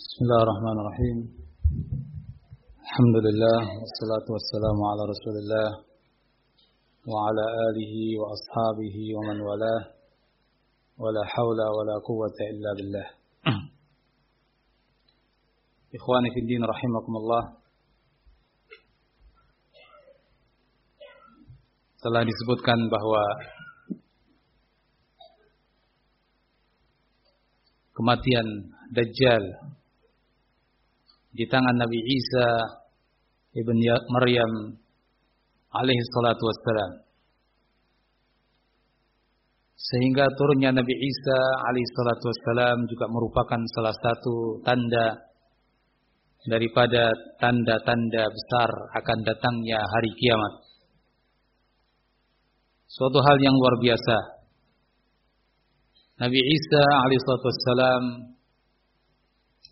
بسم الله الرحمن الرحيم. الحمد لله والصلاة والسلام على رسول الله وعلى آله وأصحابه ومن والاه. ولا حول ولا قوة إلا بالله. إخواني في الدين رحمكم الله. Telah disebutkan bahwa kematian Dajjal di tangan Nabi Isa ibn ya-, Maryam alaihi salatu wassalam. Sehingga turunnya Nabi Isa alaihi salatu wassalam juga merupakan salah satu tanda daripada tanda-tanda besar akan datangnya hari kiamat. Suatu hal yang luar biasa. Nabi Isa alaihi salatu wassalam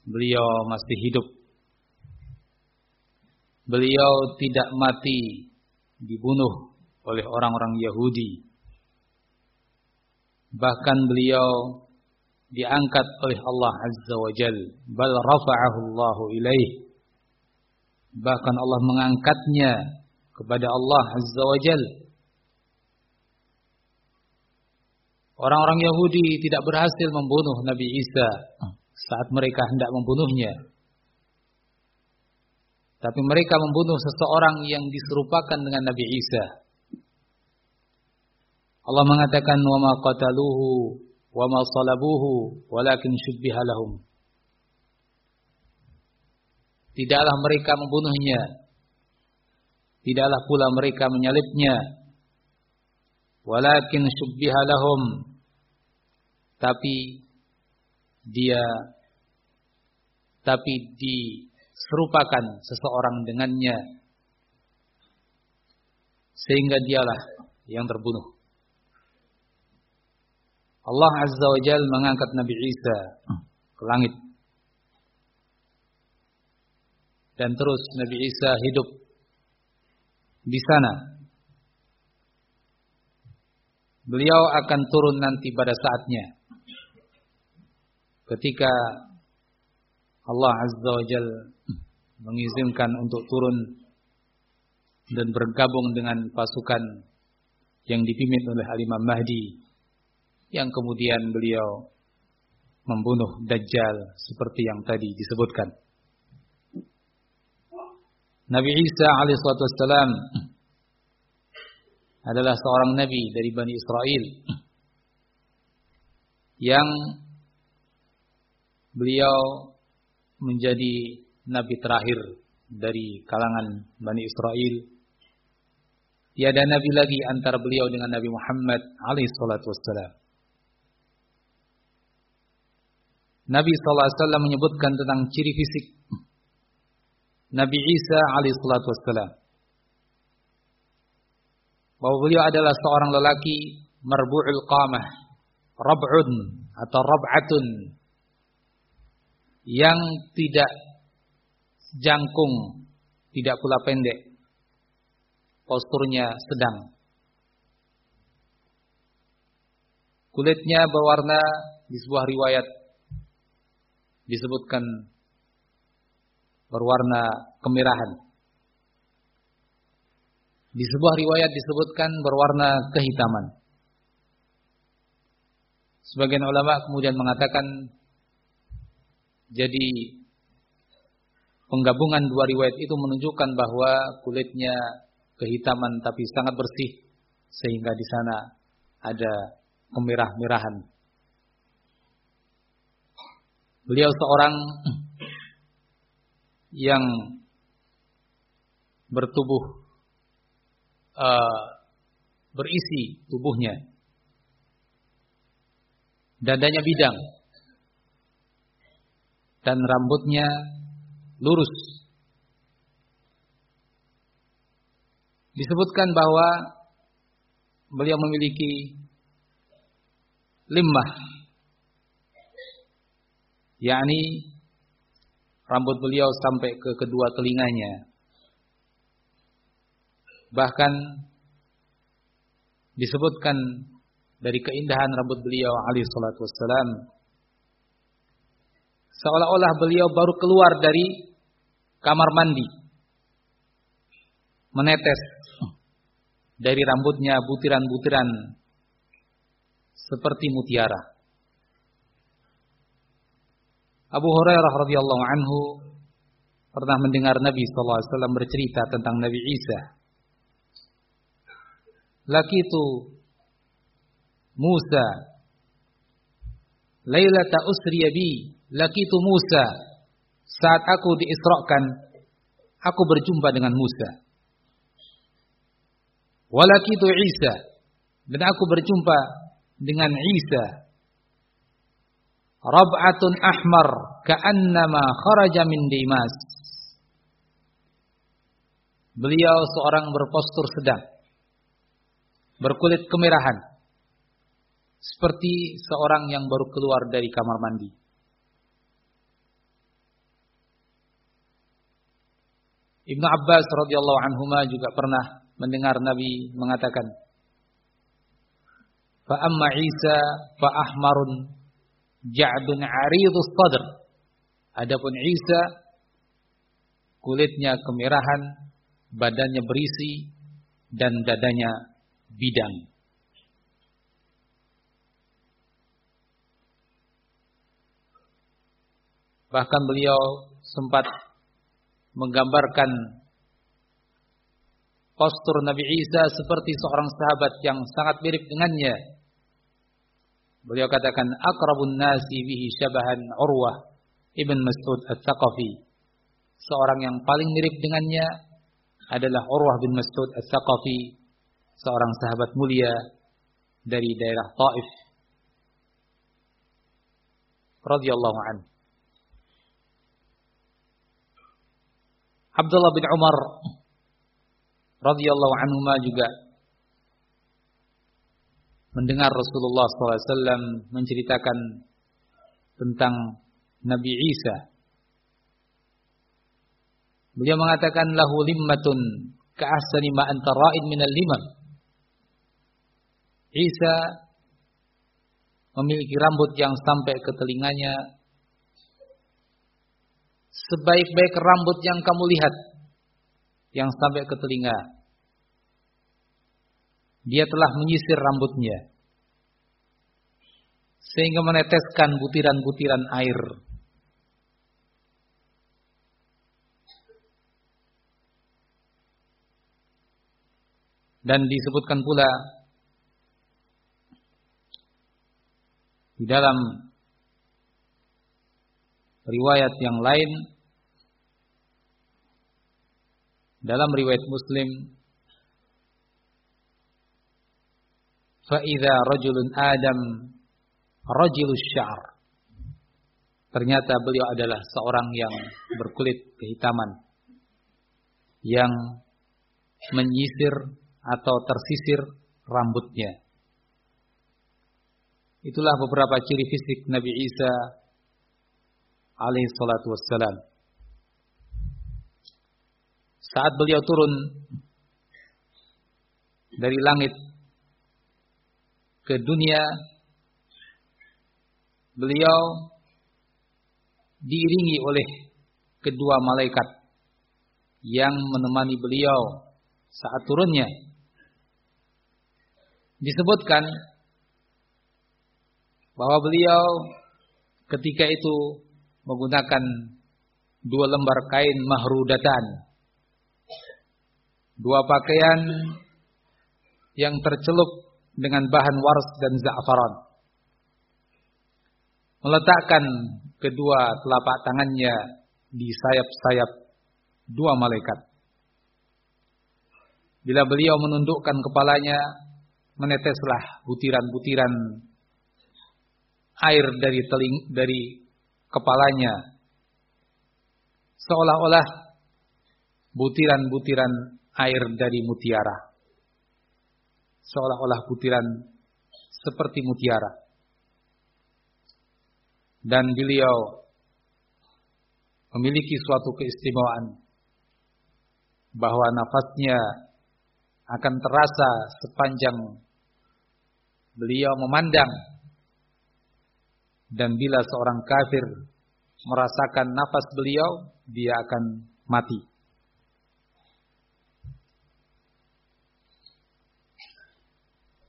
beliau masih hidup beliau tidak mati dibunuh oleh orang-orang Yahudi. Bahkan beliau diangkat oleh Allah Azza wa Jal. Bal rafa'ahu ilaih. Bahkan Allah mengangkatnya kepada Allah Azza wa Jal. Orang-orang Yahudi tidak berhasil membunuh Nabi Isa saat mereka hendak membunuhnya. Tapi mereka membunuh seseorang yang diserupakan dengan Nabi Isa. Allah mengatakan wa ma qataluhu wa ma salabuhu walakin syubbiha lahum. Tidaklah mereka membunuhnya. Tidaklah pula mereka menyalibnya. Walakin syubbiha lahum. Tapi dia tapi di serupakan seseorang dengannya sehingga dialah yang terbunuh. Allah Azza wa Jal mengangkat Nabi Isa ke langit. Dan terus Nabi Isa hidup di sana. Beliau akan turun nanti pada saatnya. Ketika Allah Azza wa Jal mengizinkan untuk turun dan bergabung dengan pasukan yang dipimpin oleh Al-Imam Mahdi yang kemudian beliau membunuh Dajjal seperti yang tadi disebutkan. Nabi Isa alaihissalam adalah seorang nabi dari Bani Israel yang beliau menjadi nabi terakhir dari kalangan Bani Israel. Tiada nabi lagi antara beliau dengan Nabi Muhammad alaihi salatu wassalam. Nabi sallallahu alaihi wasallam menyebutkan tentang ciri fisik Nabi Isa alaihi salatu wassalam. Bahwa beliau adalah seorang lelaki marbu'ul qamah, rab'un atau rab'atun yang tidak jangkung, tidak pula pendek. Posturnya sedang. Kulitnya berwarna di sebuah riwayat disebutkan berwarna kemerahan. Di sebuah riwayat disebutkan berwarna kehitaman. Sebagian ulama kemudian mengatakan jadi penggabungan dua riwayat itu menunjukkan bahwa kulitnya kehitaman tapi sangat bersih sehingga di sana ada kemerah-merahan. Beliau seorang yang bertubuh uh, berisi tubuhnya. Dadanya bidang dan rambutnya lurus. Disebutkan bahwa beliau memiliki limbah, yakni rambut beliau sampai ke kedua telinganya. Bahkan disebutkan dari keindahan rambut beliau alaihi salatu Seolah-olah beliau baru keluar dari kamar mandi. Menetes dari rambutnya butiran-butiran seperti mutiara. Abu Hurairah radhiyallahu anhu pernah mendengar Nabi sallallahu alaihi wasallam bercerita tentang Nabi Isa. Laki itu Musa Lailata usriya bi lakitu Musa. Saat aku diisrakan aku berjumpa dengan Musa. Walakitu Isa. Dan aku berjumpa dengan Isa. Rab'atun ahmar ka'annama kharaja min dimas. Beliau seorang berpostur sedang. Berkulit kemerahan. Seperti seorang yang baru keluar dari kamar mandi. Ibnu Abbas radhiyallahu anhuma juga pernah mendengar Nabi mengatakan, "Fa amma Isa fa ahmarun ja'dun 'aridus sadr." Adapun Isa kulitnya kemerahan, badannya berisi dan dadanya bidang. Bahkan beliau sempat menggambarkan postur Nabi Isa seperti seorang sahabat yang sangat mirip dengannya. Beliau katakan akrabun nasi bihi syabahan Urwah Ibn Mas'ud Al-Thaqafi. Seorang yang paling mirip dengannya adalah Urwah bin Mas'ud Al-Thaqafi, seorang sahabat mulia dari daerah Taif radhiyallahu anhu. Abdullah bin Umar radhiyallahu anhu juga mendengar Rasulullah SAW menceritakan tentang Nabi Isa. Beliau mengatakan lahu limmatun ka'ahsani ma anta ra'id minal limam. Isa memiliki rambut yang sampai ke telinganya sebaik-baik rambut yang kamu lihat yang sampai ke telinga. Dia telah menyisir rambutnya sehingga meneteskan butiran-butiran air. Dan disebutkan pula di dalam riwayat yang lain dalam riwayat Muslim faida rajulun Adam rajulus syar ternyata beliau adalah seorang yang berkulit kehitaman yang menyisir atau tersisir rambutnya itulah beberapa ciri fisik Nabi Isa alaihi salatu wassalam. Saat beliau turun dari langit ke dunia, beliau diiringi oleh kedua malaikat yang menemani beliau saat turunnya. Disebutkan bahwa beliau ketika itu menggunakan dua lembar kain mahrudatan. Dua pakaian yang tercelup dengan bahan wars dan za'faran. Meletakkan kedua telapak tangannya di sayap-sayap dua malaikat. Bila beliau menundukkan kepalanya, meneteslah butiran-butiran air dari teling dari kepalanya seolah-olah butiran-butiran air dari mutiara. Seolah-olah butiran seperti mutiara. Dan beliau memiliki suatu keistimewaan bahwa nafasnya akan terasa sepanjang beliau memandang dan bila seorang kafir merasakan nafas beliau, dia akan mati.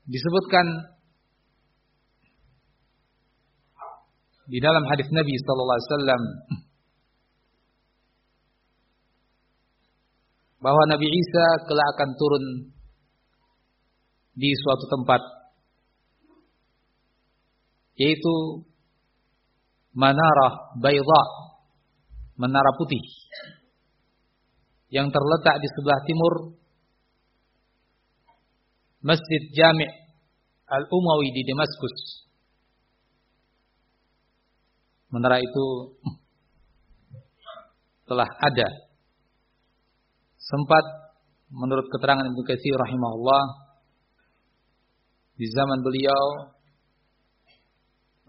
Disebutkan di dalam hadis Nabi sallallahu alaihi wasallam bahwa Nabi Isa kelak akan turun di suatu tempat yaitu Manarah Bayda Menara Putih yang terletak di sebelah timur Masjid Jami' Al-Umawi di Damaskus. Menara itu telah ada. Sempat menurut keterangan Ibnu Katsir rahimahullah di zaman beliau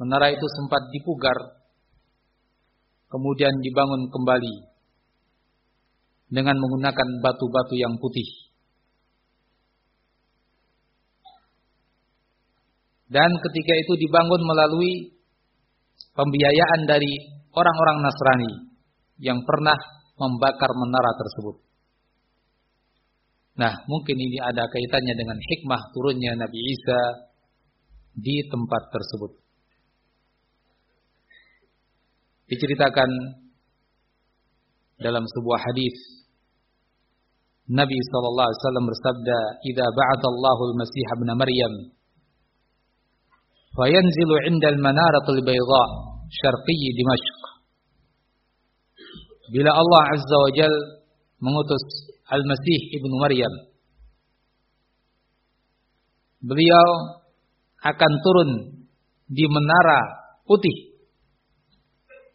menara itu sempat dipugar kemudian dibangun kembali dengan menggunakan batu-batu yang putih. Dan ketika itu dibangun melalui pembiayaan dari orang-orang Nasrani yang pernah membakar menara tersebut. Nah, mungkin ini ada kaitannya dengan hikmah turunnya Nabi Isa di tempat tersebut. Diceritakan dalam sebuah hadis Nabi sallallahu alaihi wasallam bersabda, "Idza ba'atha Allahu al-Masih ibn Maryam fayanzilu 'inda al-manaratil bayda syarqi Dimashq." Bila Allah Azza wa mengutus Al-Masih ibnu Maryam, beliau akan turun di menara putih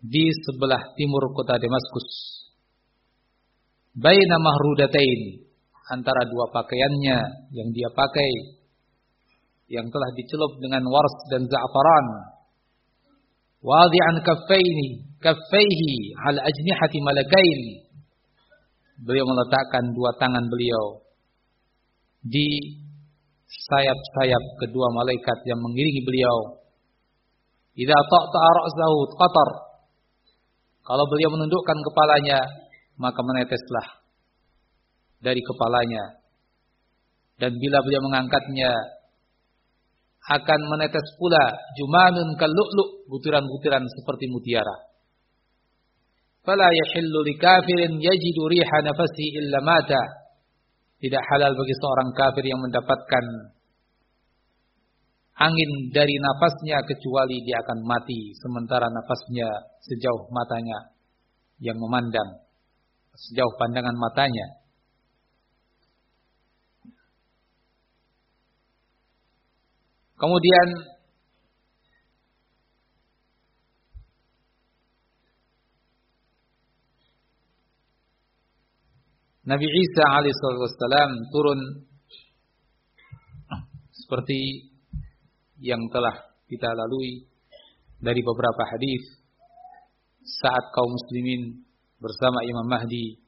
di sebelah timur kota Damaskus. Baina mahrudatain antara dua pakaiannya yang dia pakai yang telah dicelup dengan wars dan za'faran. Wadi'an kaffaini kaffaihi al ajnihati malakain. Beliau meletakkan dua tangan beliau di sayap-sayap kedua malaikat yang mengiringi beliau. Idza taqta'a ra'sahu qatar kalau beliau menundukkan kepalanya, maka meneteslah dari kepalanya. Dan bila beliau mengangkatnya, akan menetes pula jumanun kallu'lu' butiran-butiran seperti mutiara. Fala yahillu likafirin yajidu riha nafasi illa mata. Tidak halal bagi seorang kafir yang mendapatkan angin dari nafasnya kecuali dia akan mati sementara nafasnya sejauh matanya yang memandang sejauh pandangan matanya kemudian Nabi Isa alaihissalam turun seperti yang telah kita lalui dari beberapa hadis saat kaum muslimin bersama Imam Mahdi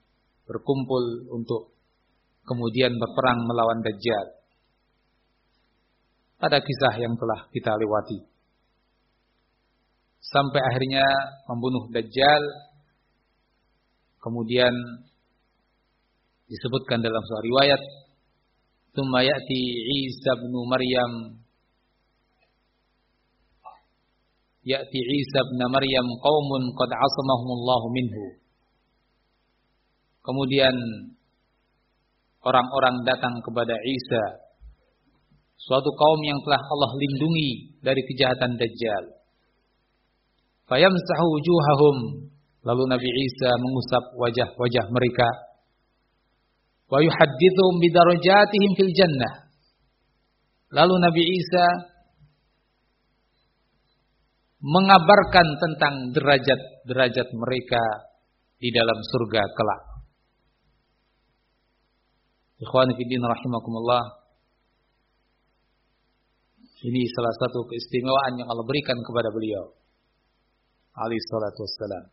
berkumpul untuk kemudian berperang melawan Dajjal. Pada kisah yang telah kita lewati. Sampai akhirnya membunuh Dajjal. Kemudian disebutkan dalam sebuah riwayat. Tumma ya'ti Isa bin Maryam ya'ti Isa bin Maryam qaumun qad asamahumullahu minhu. Kemudian orang-orang datang kepada Isa suatu kaum yang telah Allah lindungi dari kejahatan Dajjal. Fayamsahu wujuhahum lalu Nabi Isa mengusap wajah-wajah mereka wa yuhaddithuhum bidarajatihim fil jannah. Lalu Nabi Isa mengabarkan tentang derajat-derajat mereka di dalam surga kelak. Ikhwan fillah rahimakumullah. Ini salah satu keistimewaan yang Allah berikan kepada beliau. Ali salatu wassalam.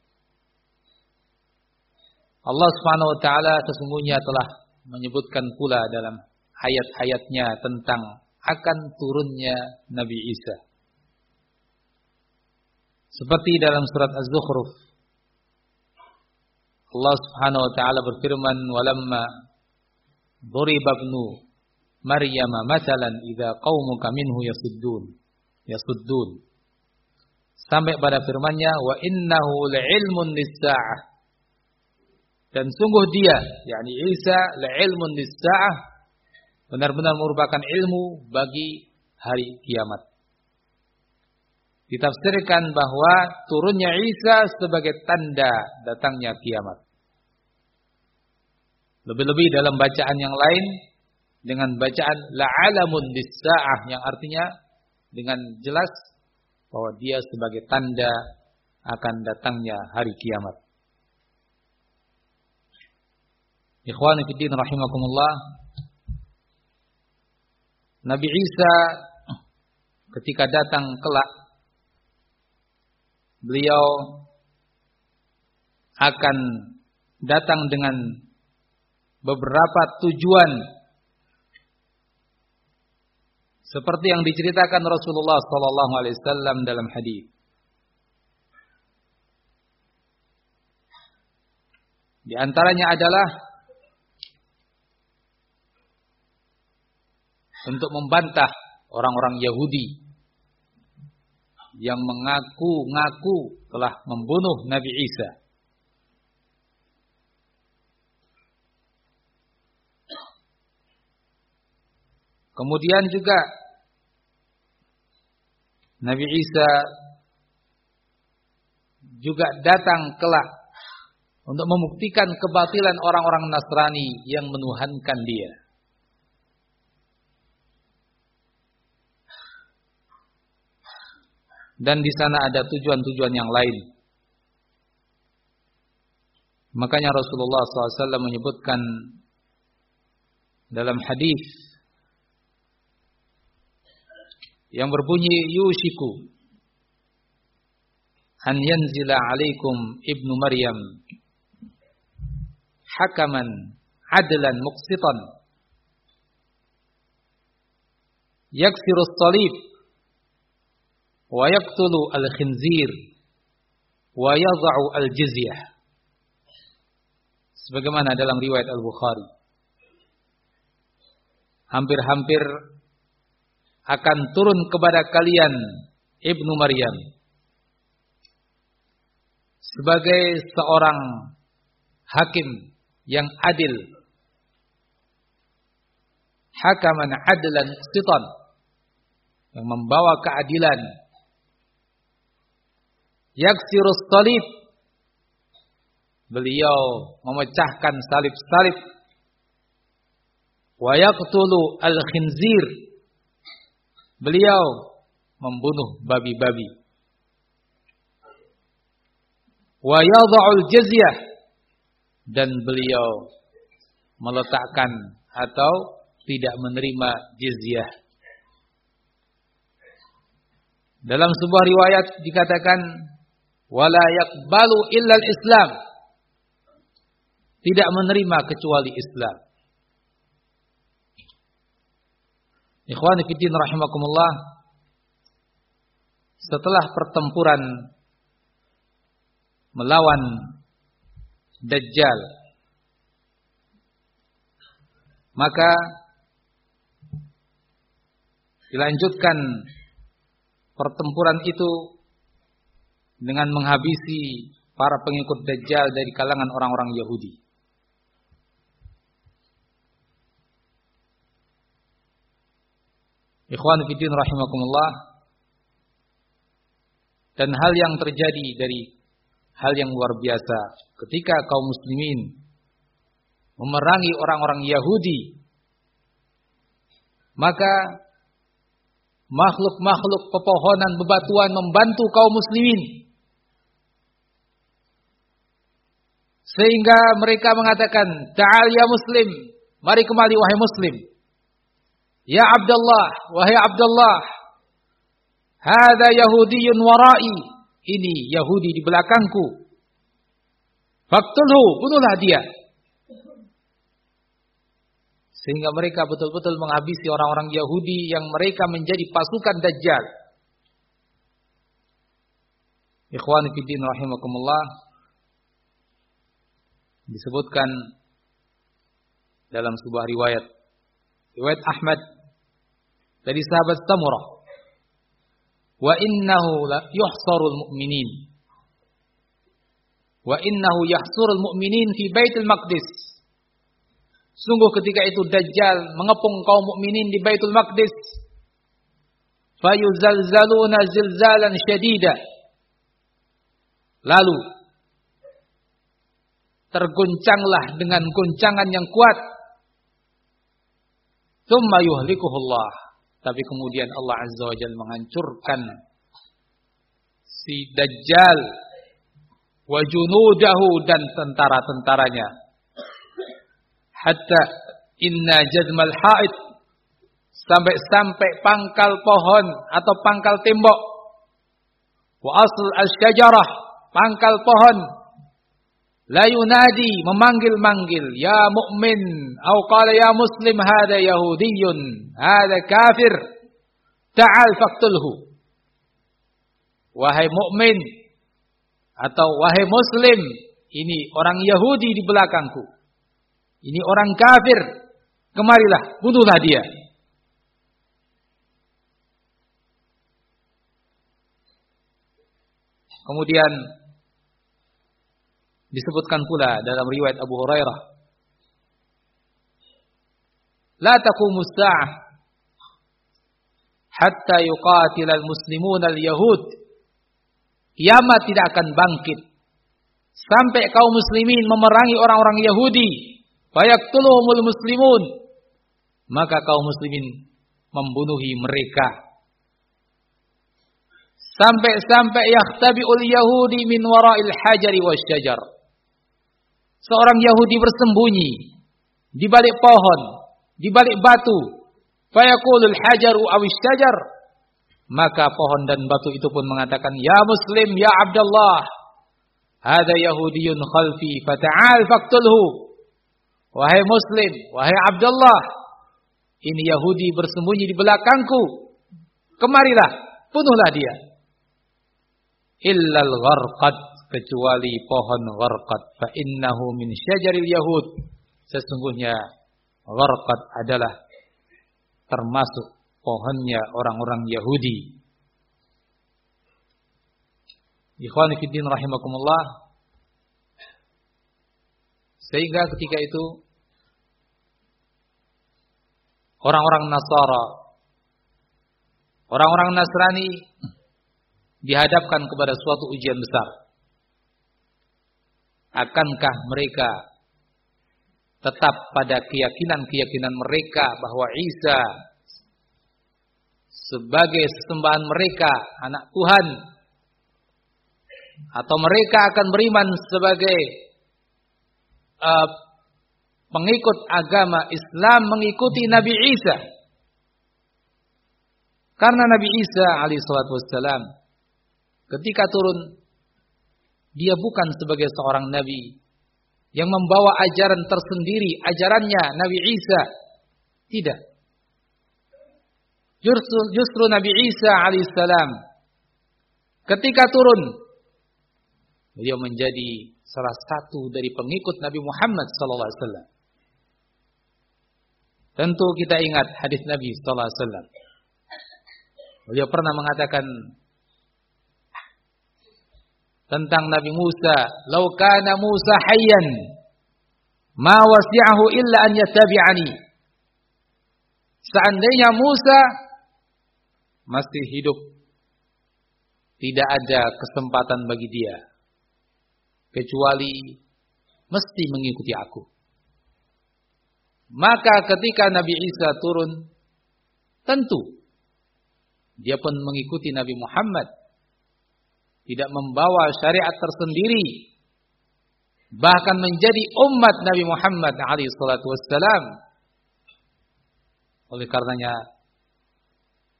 Allah Subhanahu wa taala sesungguhnya telah menyebutkan pula dalam ayat-ayatnya tentang akan turunnya Nabi Isa. Seperti dalam surat Az-Zukhruf Allah Subhanahu wa taala berfirman, "Walamma duriba ibnu Maryam masalan idza qaumuka minhu yasuddun." Yasuddun. Sampai pada firman-Nya, "Wa innahu la'ilmun lis-sa'ah." Dan sungguh dia, yakni Isa la'ilmun lis-sa'ah, benar-benar merupakan ilmu bagi hari kiamat. Ditafsirkan bahwa turunnya Isa sebagai tanda datangnya kiamat. Lebih-lebih dalam bacaan yang lain dengan bacaan la'alamun lis-sa'ah yang artinya dengan jelas bahwa dia sebagai tanda akan datangnya hari kiamat. Ikhwan fillah rahimakumullah. Nabi Isa ketika datang kelak beliau akan datang dengan beberapa tujuan seperti yang diceritakan Rasulullah sallallahu alaihi wasallam dalam hadis. Di antaranya adalah untuk membantah orang-orang Yahudi yang mengaku-ngaku telah membunuh Nabi Isa. Kemudian juga Nabi Isa juga datang kelak untuk membuktikan kebatilan orang-orang Nasrani yang menuhankan dia. dan di sana ada tujuan-tujuan yang lain. Makanya Rasulullah SAW menyebutkan dalam hadis yang berbunyi yushiku. An yanzila alaikum ibnu Maryam hakaman adlan muqsitan. Yaksiru salib wa yaqtulu al-khinzir wa yadha'u al-jizyah. Sebagaimana dalam riwayat Al-Bukhari. Hampir-hampir akan turun kepada kalian Ibnu Maryam. Sebagai seorang hakim yang adil. Hakaman adlan sitan. Yang membawa keadilan. Yaksirus salib. Beliau memecahkan salib-salib. Wa yaqtulu al-khinzir beliau membunuh babi-babi. Wa yadha'ul jazyah dan beliau meletakkan atau tidak menerima jizyah. Dalam sebuah riwayat dikatakan wala yaqbalu illa islam tidak menerima kecuali Islam. Ikhwan fillah rahimakumullah setelah pertempuran melawan Dajjal maka dilanjutkan pertempuran itu dengan menghabisi para pengikut Dajjal dari kalangan orang-orang Yahudi. Ikhwan fiddin rahimakumullah. Dan hal yang terjadi dari hal yang luar biasa. Ketika kaum muslimin memerangi orang-orang Yahudi maka makhluk-makhluk pepohonan bebatuan membantu kaum muslimin. Sehingga mereka mengatakan, Ta'al ya muslim, mari kembali wahai muslim. Ya Abdullah, wahai Abdullah, Hada Yahudiyun warai. Ini Yahudi di belakangku. Faktulhu, bunuhlah dia. Sehingga mereka betul-betul menghabisi orang-orang Yahudi yang mereka menjadi pasukan Dajjal. Ikhwan Fiddin rahimakumullah. disebutkan dalam sebuah riwayat riwayat Ahmad dari sahabat Samurah. Wa innahu la yuhsarul mu'minin. Wa innahu yahsurul mu'minin fi Baitul Maqdis. Sungguh ketika itu Dajjal mengepung kaum mukminin di Baitul Maqdis. Fayuzalzaluna zilzalan syadida lalu terguncanglah dengan guncangan yang kuat. Thumma yuhlikuhullah tapi kemudian Allah Azza wa Jalla menghancurkan si Dajjal wa junudahu dan tentara-tentaranya. Hatta inna jazmal haid sampai-sampai pangkal pohon atau pangkal tembok wa asl asyajarah pangkal pohon la yunadi memanggil-manggil ya mukmin atau qala ya muslim hada yahudiyyun hada kafir ta'al faqtulhu. Wahai mukmin atau wahai muslim ini orang Yahudi di belakangku. Ini orang kafir. Kemarilah bunuhlah dia. Kemudian Disebutkan pula dalam riwayat Abu Hurairah. La taqumu sa'ah hatta yuqatil al-muslimun al-yahud. Kiamat tidak akan bangkit sampai kaum muslimin memerangi orang-orang Yahudi. Fayaktuluhumul muslimun. Maka kaum muslimin membunuhi mereka. Sampai-sampai yakhtabi'ul yahudi min wara'il hajari wasyajar seorang Yahudi bersembunyi di balik pohon, di balik batu. Fayaqulul hajaru awis syajar. Maka pohon dan batu itu pun mengatakan, Ya Muslim, Ya Abdullah, Hada Yahudiyun khalfi, fata'al faktulhu. Wahai Muslim, wahai Abdullah, ini Yahudi bersembunyi di belakangku. Kemarilah, bunuhlah dia. Illal gharqad kecuali pohon gharqad fa innahu min syajaril yahud. Sesungguhnya gharqad adalah termasuk pohonnya orang-orang Yahudi. Ikhwani fiddin rahimakumullah. Sehingga ketika itu orang-orang Nasara orang-orang Nasrani dihadapkan kepada suatu ujian besar Akankah mereka tetap pada keyakinan-keyakinan mereka bahwa Isa sebagai sesembahan mereka anak Tuhan? Atau mereka akan beriman sebagai uh, pengikut agama Islam mengikuti Nabi Isa? Karena Nabi Isa alaihissalam ketika turun dia bukan sebagai seorang nabi yang membawa ajaran tersendiri, ajarannya Nabi Isa. Tidak. Justru, justru Nabi Isa alaihissalam ketika turun beliau menjadi salah satu dari pengikut Nabi Muhammad sallallahu alaihi wasallam. Tentu kita ingat hadis Nabi sallallahu alaihi wasallam. Beliau pernah mengatakan tentang Nabi Musa, "Lau kana Musa hayyan, ma wasi'ahu illa an yattabi'ani." Seandainya Musa masih hidup, tidak ada kesempatan bagi dia kecuali mesti mengikuti aku. Maka ketika Nabi Isa turun, tentu dia pun mengikuti Nabi Muhammad tidak membawa syariat tersendiri bahkan menjadi umat Nabi Muhammad alaihi salatu wassalam. Oleh karenanya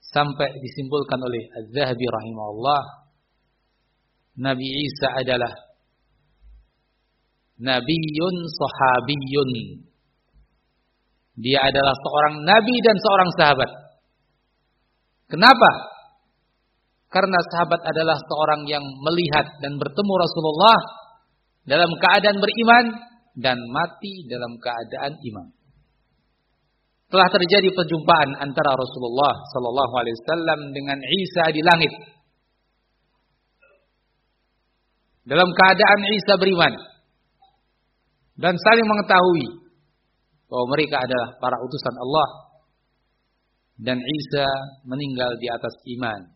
sampai disimpulkan oleh Az-Zahabi rahimahullah Nabi Isa adalah nabiyun sahabiyun. Dia adalah seorang nabi dan seorang sahabat. Kenapa karena sahabat adalah seorang yang melihat dan bertemu Rasulullah dalam keadaan beriman dan mati dalam keadaan iman. Telah terjadi perjumpaan antara Rasulullah sallallahu alaihi wasallam dengan Isa di langit. Dalam keadaan Isa beriman dan saling mengetahui bahwa mereka adalah para utusan Allah dan Isa meninggal di atas iman.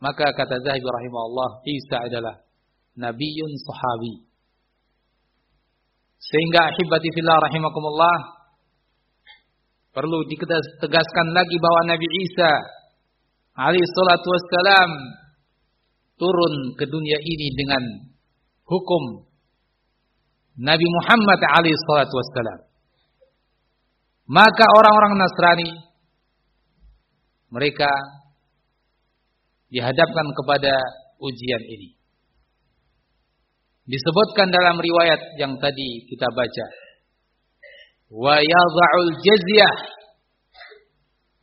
Maka kata Zahabi rahimahullah, Isa adalah nabiyun sahabi. Sehingga ahibati fillah rahimakumullah perlu ditegaskan lagi bahwa Nabi Isa alaihi salatu wassalam turun ke dunia ini dengan hukum Nabi Muhammad alaihi salatu wassalam. Maka orang-orang Nasrani mereka dihadapkan kepada ujian ini. Disebutkan dalam riwayat yang tadi kita baca. Wa yadha'ul jazyah.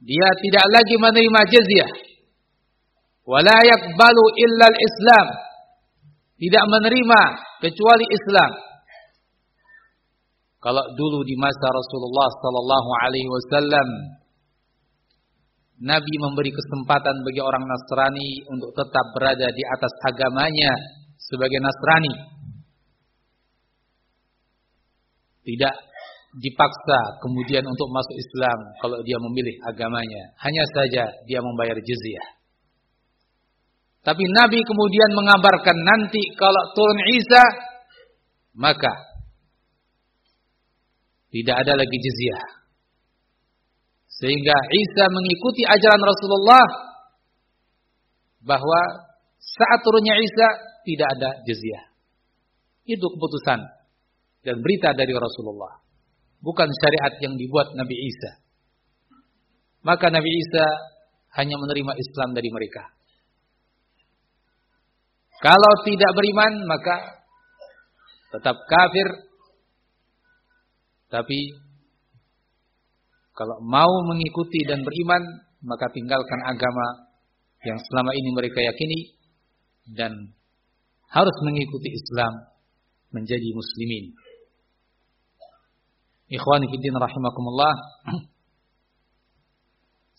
Dia tidak lagi menerima jazyah. Wa la yakbalu illa al-islam. Tidak menerima kecuali Islam. Kalau dulu di masa Rasulullah sallallahu alaihi wasallam Nabi memberi kesempatan bagi orang Nasrani untuk tetap berada di atas agamanya sebagai Nasrani. Tidak dipaksa kemudian untuk masuk Islam kalau dia memilih agamanya. Hanya saja dia membayar jizyah. Tapi Nabi kemudian mengabarkan nanti kalau turun Isa, maka tidak ada lagi jizyah. Sehingga Isa mengikuti ajaran Rasulullah bahwa saat turunnya Isa tidak ada jizyah. Itu keputusan dan berita dari Rasulullah. Bukan syariat yang dibuat Nabi Isa. Maka Nabi Isa hanya menerima Islam dari mereka. Kalau tidak beriman maka tetap kafir. Tapi kalau mau mengikuti dan beriman maka tinggalkan agama yang selama ini mereka yakini dan harus mengikuti Islam menjadi muslimin. Ikhwani fiddin rahimakumullah.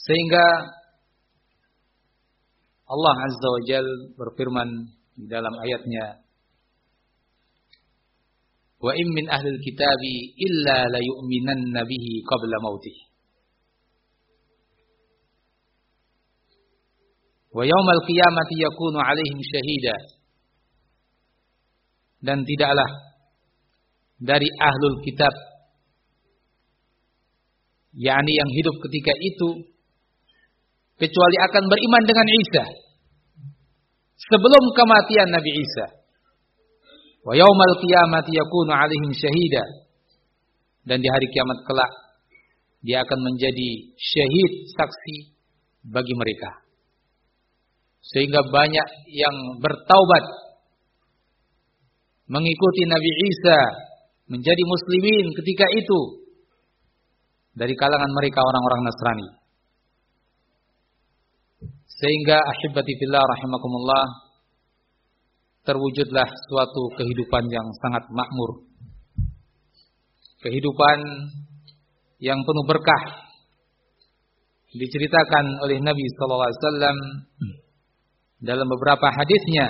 Sehingga Allah Azza wa Jal berfirman di dalam ayatnya Wa in min ahli kitabi illa la yu'minanna bihi qabla mautih. Wa yaumal qiyamati yakunu alaihim syahida. Dan tidaklah dari ahlul kitab yakni yang hidup ketika itu kecuali akan beriman dengan Isa sebelum kematian Nabi Isa. Wa yaumal qiyamati yakunu alaihim syahida. Dan di hari kiamat kelak dia akan menjadi syahid saksi bagi mereka. Sehingga banyak yang bertaubat mengikuti Nabi Isa menjadi muslimin ketika itu dari kalangan mereka orang-orang Nasrani. Sehingga ahibati fillah rahimakumullah terwujudlah suatu kehidupan yang sangat makmur. Kehidupan yang penuh berkah. Diceritakan oleh Nabi wasallam dalam beberapa hadisnya.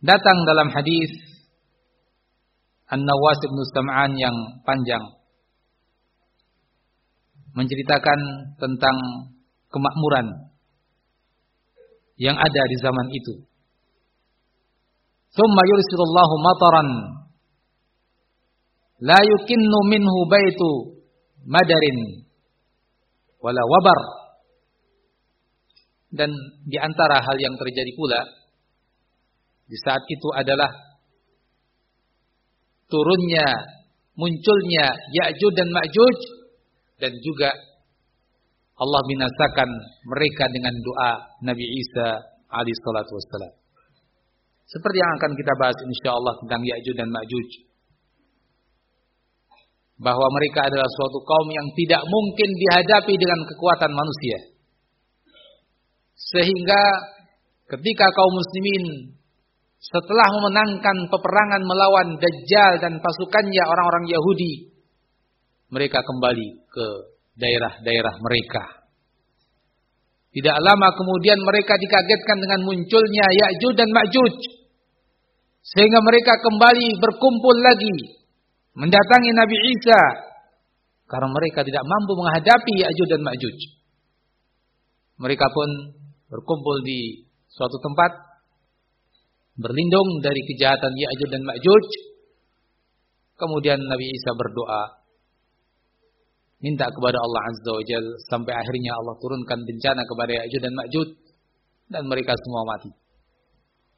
Datang dalam hadis An-Nawas bin Sam'an yang panjang. Menceritakan tentang kemakmuran yang ada di zaman itu. Thumma yursilullahu mataran. La yukinnu minhu baitu madarin wala wabar. Dan di antara hal yang terjadi pula di saat itu adalah turunnya, munculnya Ya'juj dan Ma'juj dan juga Allah binasakan mereka dengan doa Nabi Isa alaihi salatu wassalam. Seperti yang akan kita bahas insyaallah tentang Ya'juj dan Ma'juj bahwa mereka adalah suatu kaum yang tidak mungkin dihadapi dengan kekuatan manusia. Sehingga ketika kaum muslimin setelah memenangkan peperangan melawan Dajjal dan pasukannya orang-orang Yahudi, mereka kembali ke daerah-daerah mereka. Tidak lama kemudian mereka dikagetkan dengan munculnya Ya'juj dan Ma'juj. Sehingga mereka kembali berkumpul lagi mendatangi Nabi Isa karena mereka tidak mampu menghadapi Ya'juj dan Ma'juj. Mereka pun berkumpul di suatu tempat berlindung dari kejahatan Ya'juj dan Ma'juj. Kemudian Nabi Isa berdoa minta kepada Allah Azza wa Jal sampai akhirnya Allah turunkan bencana kepada Ya'juj dan Ma'juj dan mereka semua mati.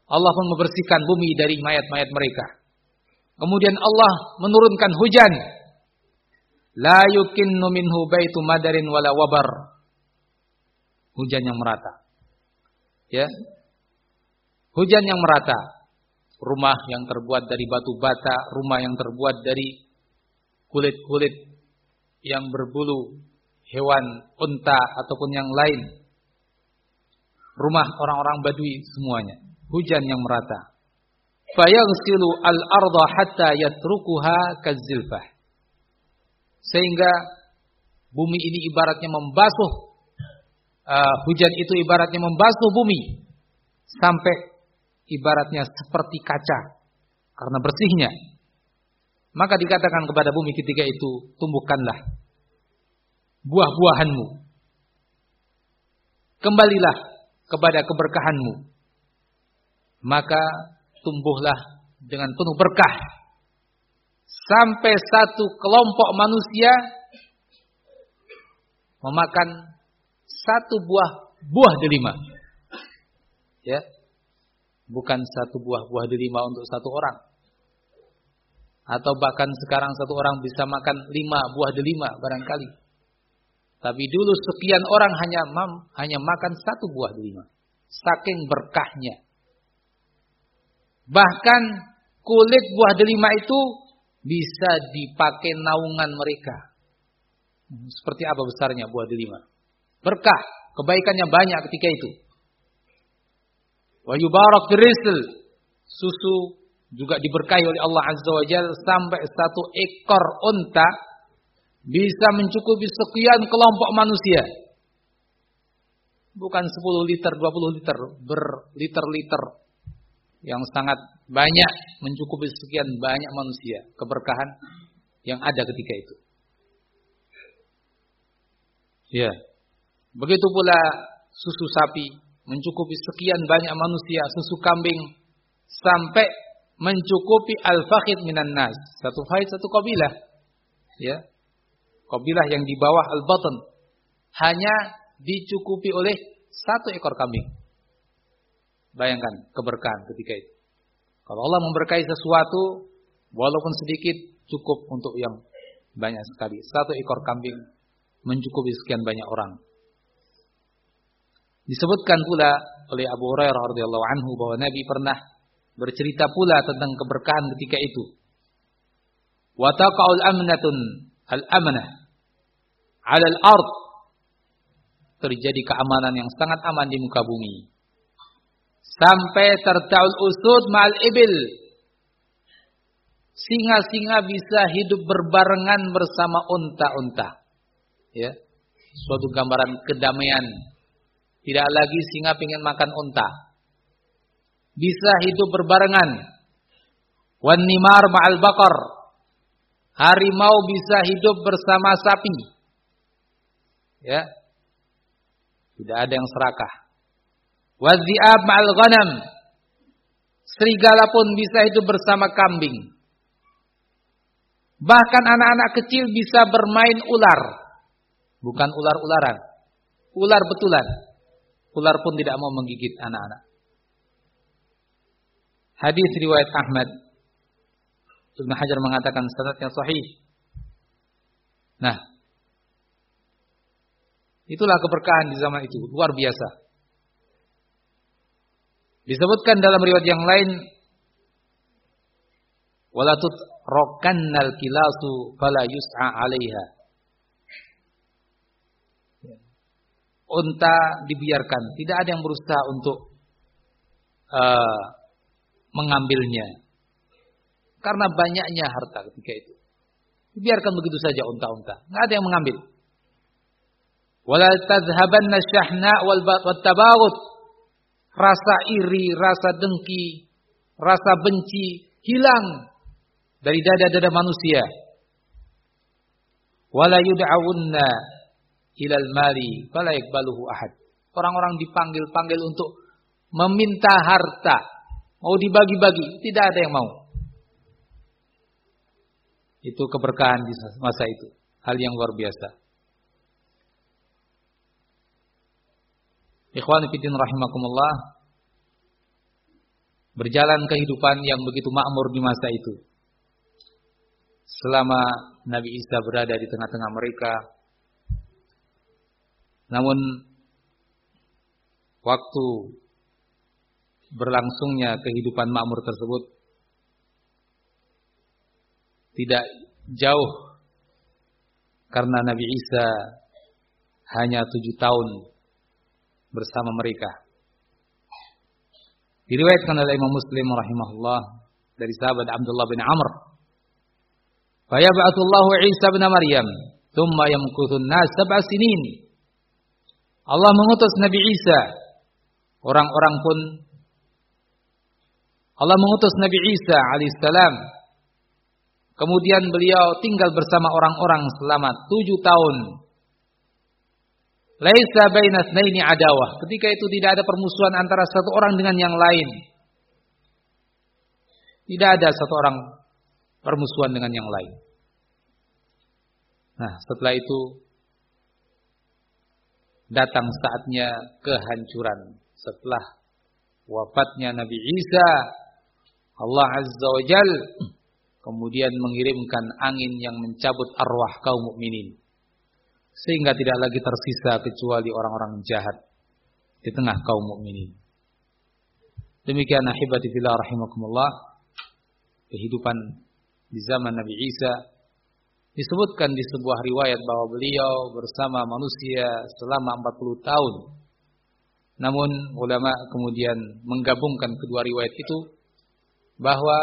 Allah pun membersihkan bumi dari mayat-mayat mereka. Kemudian Allah menurunkan hujan. La yukinnu minhu baitu madarin wala wabar. Hujan yang merata. Ya. Hujan yang merata. Rumah yang terbuat dari batu bata, rumah yang terbuat dari kulit-kulit yang berbulu hewan unta ataupun yang lain. Rumah orang-orang Badui semuanya. Hujan yang merata. Fayaghsilu al-ardha hatta yatrukuha kazilfah. Sehingga bumi ini ibaratnya membasuh uh, hujan itu ibaratnya membasuh bumi sampai ibaratnya seperti kaca karena bersihnya maka dikatakan kepada bumi ketika itu, tumbuhkanlah buah-buahanmu. Kembalilah kepada keberkahanmu. Maka tumbuhlah dengan penuh berkah. Sampai satu kelompok manusia memakan satu buah buah delima. Ya. Bukan satu buah buah delima untuk satu orang atau bahkan sekarang satu orang bisa makan lima buah delima barangkali. Tapi dulu sekian orang hanya mam, hanya makan satu buah delima. Saking berkahnya. Bahkan kulit buah delima itu bisa dipakai naungan mereka. Seperti apa besarnya buah delima? Berkah, kebaikannya banyak ketika itu. Wa yubarak susu juga diberkahi oleh Allah Azza wa Jal sampai satu ekor unta bisa mencukupi sekian kelompok manusia. Bukan 10 liter, 20 liter, berliter-liter yang sangat banyak mencukupi sekian banyak manusia. Keberkahan yang ada ketika itu. Ya. Begitu pula susu sapi mencukupi sekian banyak manusia, susu kambing sampai mencukupi al-fakhid minan nas. Satu faid, satu kabilah. Ya. Kabilah yang di bawah al-batan. Hanya dicukupi oleh satu ekor kambing. Bayangkan keberkahan ketika itu. Kalau Allah memberkahi sesuatu, walaupun sedikit, cukup untuk yang banyak sekali. Satu ekor kambing mencukupi sekian banyak orang. Disebutkan pula oleh Abu Hurairah radhiyallahu anhu bahwa Nabi pernah bercerita pula tentang keberkahan ketika itu. Wa taqa'ul amnatun al-amanah 'ala al-ard. Terjadi keamanan yang sangat aman di muka bumi. Sampai tertaul usud ma'al ibil. Singa-singa bisa hidup berbarengan bersama unta-unta. Ya. Suatu gambaran kedamaian. Tidak lagi singa ingin makan unta bisa hidup berbarengan. Wan nimar ma'al bakar. Harimau bisa hidup bersama sapi. Ya. Tidak ada yang serakah. Wazi'ab ma'al ghanam. Serigala pun bisa hidup bersama kambing. Bahkan anak-anak kecil bisa bermain ular. Bukan ular-ularan. Ular betulan. Ular pun tidak mau menggigit anak-anak. Hadis riwayat Ahmad. Ibnu Hajar mengatakan sanadnya sahih. Nah, itulah keberkahan di zaman itu, luar biasa. Disebutkan dalam riwayat yang lain walatut rokannal kilasu fala yus'a 'alaiha. Unta dibiarkan, tidak ada yang berusaha untuk uh, mengambilnya. Karena banyaknya harta ketika itu. Biarkan begitu saja unta-unta. Nggak ada yang mengambil. Wala tazhabanna syahna wal. Rasa iri, rasa dengki, rasa benci hilang dari dada-dada manusia. Wala yud'awunna ilal mali fala ahad. Orang-orang dipanggil-panggil untuk meminta harta, mau dibagi-bagi, tidak ada yang mau. Itu keberkahan di masa itu, hal yang luar biasa. Ikhwan fillah rahimakumullah. Berjalan kehidupan yang begitu makmur di masa itu. Selama Nabi Isa berada di tengah-tengah mereka. Namun waktu berlangsungnya kehidupan makmur tersebut tidak jauh karena Nabi Isa hanya tujuh tahun bersama mereka. Diriwayatkan oleh Imam Muslim rahimahullah dari sahabat Abdullah bin Amr. Fayab'atullahu Isa bin Maryam, thumma yamkuthun nas sab'a sinin. Allah mengutus Nabi Isa. Orang-orang pun Allah mengutus Nabi Isa alaihissalam. Kemudian beliau tinggal bersama orang-orang selama tujuh tahun Laisa baina tsnaini adawah. Ketika itu tidak ada permusuhan antara satu orang dengan yang lain. Tidak ada satu orang permusuhan dengan yang lain. Nah, setelah itu datang saatnya kehancuran. Setelah wafatnya Nabi Isa, Allah Azza wa Jal kemudian mengirimkan angin yang mencabut arwah kaum mukminin sehingga tidak lagi tersisa kecuali orang-orang jahat di tengah kaum mukminin. Demikian ahibati fillah rahimakumullah kehidupan di zaman Nabi Isa disebutkan di sebuah riwayat bahwa beliau bersama manusia selama 40 tahun. Namun ulama kemudian menggabungkan kedua riwayat itu bahwa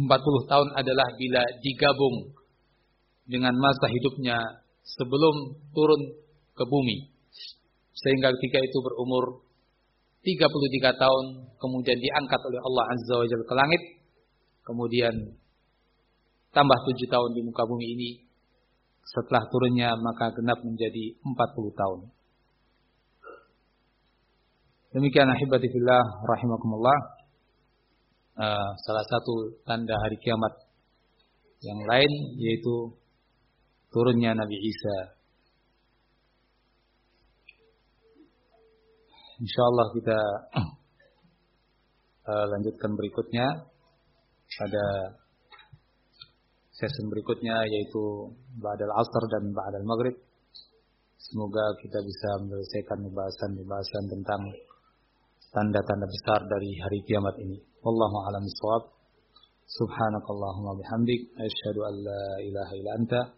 40 tahun adalah bila digabung dengan masa hidupnya sebelum turun ke bumi. Sehingga ketika itu berumur 33 tahun kemudian diangkat oleh Allah Azza wa Jalla ke langit. Kemudian tambah 7 tahun di muka bumi ini. Setelah turunnya maka genap menjadi 40 tahun. Demikian ahibati fillah rahimakumullah. Uh, salah satu tanda hari kiamat yang lain yaitu turunnya Nabi Isa. Insyaallah kita uh, lanjutkan berikutnya pada sesi berikutnya yaitu Ba'dal Asr dan Ba'dal Maghrib. Semoga kita bisa menyelesaikan pembahasan-pembahasan tentang tanda-tanda besar dari hari kiamat ini. Wallahu a'lam. Subhanakallahumma bihamdik asyhadu an la ilaha illa anta